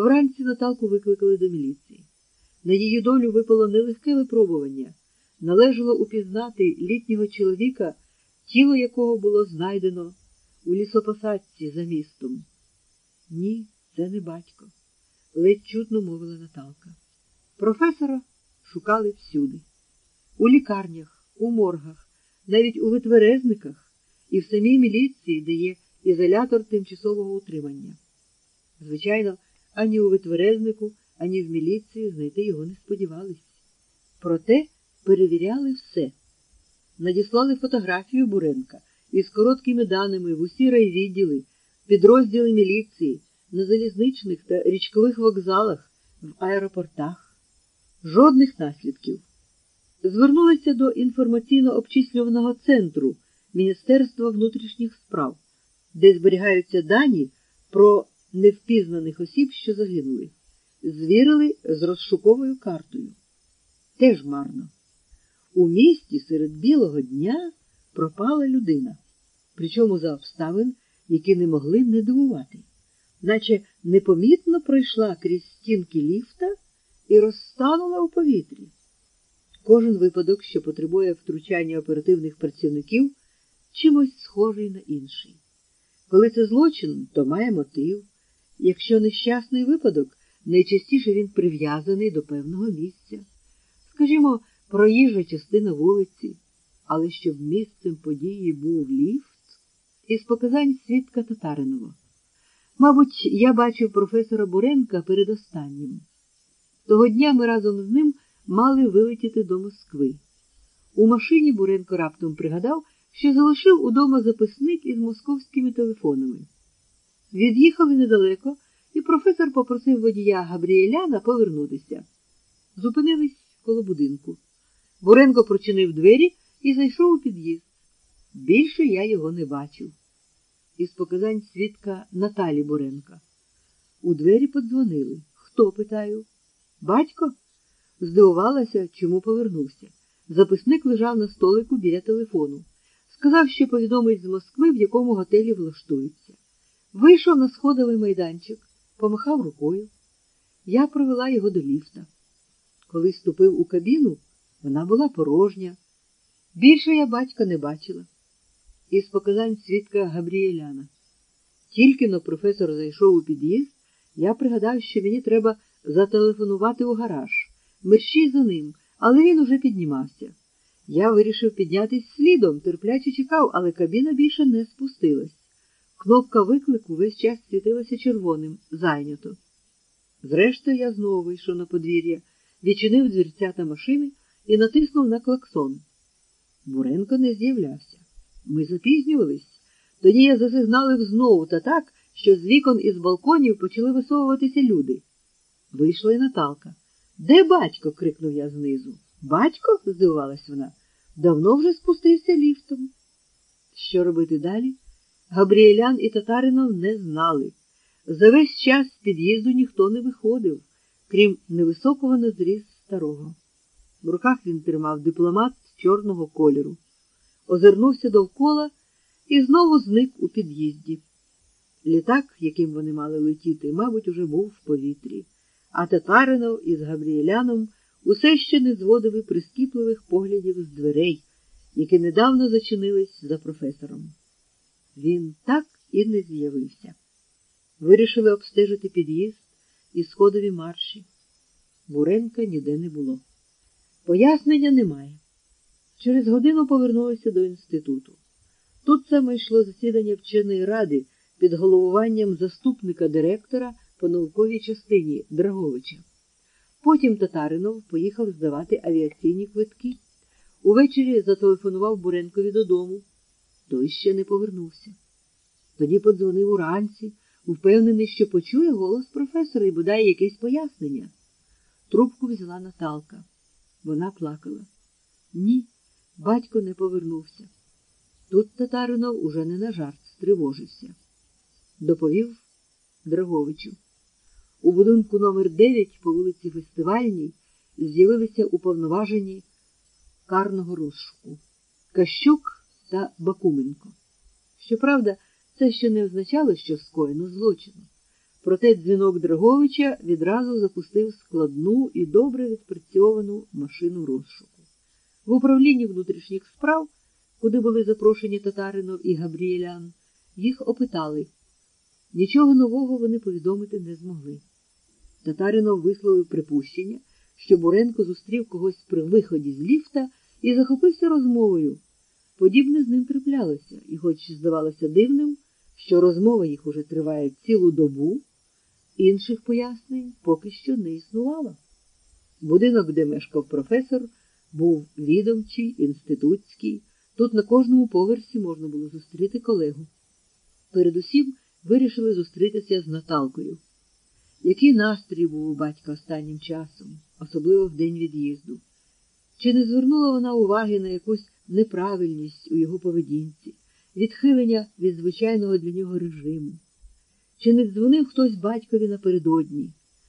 Вранці Наталку викликали до міліції. На її долю випало нелегке випробування. Належало упізнати літнього чоловіка, тіло якого було знайдено у лісопосадці за містом. Ні, це не батько, ледь чутно мовила Наталка. Професора шукали всюди, у лікарнях, у моргах, навіть у витверезниках і в самій міліції, де є ізолятор тимчасового утримання. Звичайно, ані у витверезнику, ані в міліції знайти його не сподівались. Проте перевіряли все. Надіслали фотографію Буренка із короткими даними в усі райвідділи, підрозділи міліції, на залізничних та річкових вокзалах, в аеропортах. Жодних наслідків. Звернулися до інформаційно-обчислюваного центру Міністерства внутрішніх справ, де зберігаються дані про невпізнаних осіб, що загинули. Звірили з розшуковою картою. Теж марно. У місті серед білого дня пропала людина, причому за обставин, які не могли не дивувати, наче непомітно пройшла крізь стінки ліфта і розтанула у повітрі. Кожен випадок, що потребує втручання оперативних працівників, чимось схожий на інший. Коли це злочин, то має мотив. Якщо нещасний випадок, найчастіше він прив'язаний до певного місця. Скажімо, проїжджа частина вулиці, але щоб місцем події був ліфт, із показань свідка Татаринова. Мабуть, я бачив професора Буренка перед останнім. Того дня ми разом з ним мали вилетіти до Москви. У машині Буренко раптом пригадав, що залишив удома записник із московськими телефонами. Від'їхали недалеко, і професор попросив водія Габріеляна повернутися. Зупинились коло будинку. Буренко прочинив двері і зайшов у під'їзд. Більше я його не бачив. Із показань свідка Наталі Буренка. У двері подзвонили. Хто питаю? Батько? Здивувалася, чому повернувся. Записник лежав на столику біля телефону. Сказав, що повідомить з Москви, в якому готелі влаштується. Вийшов на сходовий майданчик, помахав рукою. Я провела його до ліфта. Коли ступив у кабіну, вона була порожня. Більше я батька не бачила. Із показань свідка Габріеляна. Тільки но професор зайшов у під'їзд, я пригадав, що мені треба зателефонувати у гараж. Мерщій за ним, але він уже піднімався. Я вирішив піднятись слідом, терпляче чекав, але кабіна більше не спустилась. Кнопка виклику весь час світилася червоним, зайнято. Зрештою, я знову вийшов на подвір'я, відчинив дверцята машини і натиснув на клаксон. Буренко не з'являвся. Ми запізнювались. Тоді я засигналив знову та так, що з вікон і з балконів почали висовуватися люди. Вийшла й Наталка. Де батько? крикнув я знизу. Батько? здивувалась вона. Давно вже спустився ліфтом. Що робити далі? Габріелян і Татаринов не знали. За весь час з під'їзду ніхто не виходив, крім невисокого на зріз старого. В руках він тримав дипломат чорного кольору, озирнувся довкола і знову зник у під'їзді. Літак, яким вони мали летіти, мабуть, уже був в повітрі, а Татаринов із Габріеляном усе ще не зводили прискіпливих поглядів з дверей, які недавно зачинились за професором. Він так і не з'явився. Вирішили обстежити під'їзд і сходові марші. Буренка ніде не було. Пояснення немає. Через годину повернулися до інституту. Тут саме йшло засідання вченої ради під головуванням заступника директора по науковій частині Драговича. Потім Татаринов поїхав здавати авіаційні квитки. Увечері зателефонував Буренкові додому. Той ще не повернувся. Тоді подзвонив уранці, впевнений, що почує голос професора і бодай якесь пояснення. Трубку взяла Наталка. Вона плакала. Ні, батько не повернувся. Тут Татаринов уже не на жарт стривожився. Доповів Драговичу. У будинку номер 9 по вулиці Фестивальній з'явилися уповноважені карного розшуку Кащук та Бакуменко. Щоправда, це ще не означало, що скоєно злочину. Проте дзвінок Драговича відразу запустив складну і добре відпрацьовану машину розшуку. В управлінні внутрішніх справ, куди були запрошені Татаринов і Габріелян, їх опитали. Нічого нового вони повідомити не змогли. Татаринов висловив припущення, що Буренко зустрів когось при виході з ліфта і захопився розмовою. Подібне з ним траплялося, і, хоч здавалося дивним, що розмова їх уже триває цілу добу, інших пояснень поки що не існувало. Будинок, де мешкав професор, був відомчий, інститутський. Тут на кожному поверсі можна було зустріти колегу. Передусім вирішили зустрітися з Наталкою. Який настрій був у батька останнім часом, особливо в день від'їзду? Чи не звернула вона уваги на якусь неправильність у його поведінці, відхилення від звичайного для нього режиму? Чи не дзвонив хтось батькові напередодні?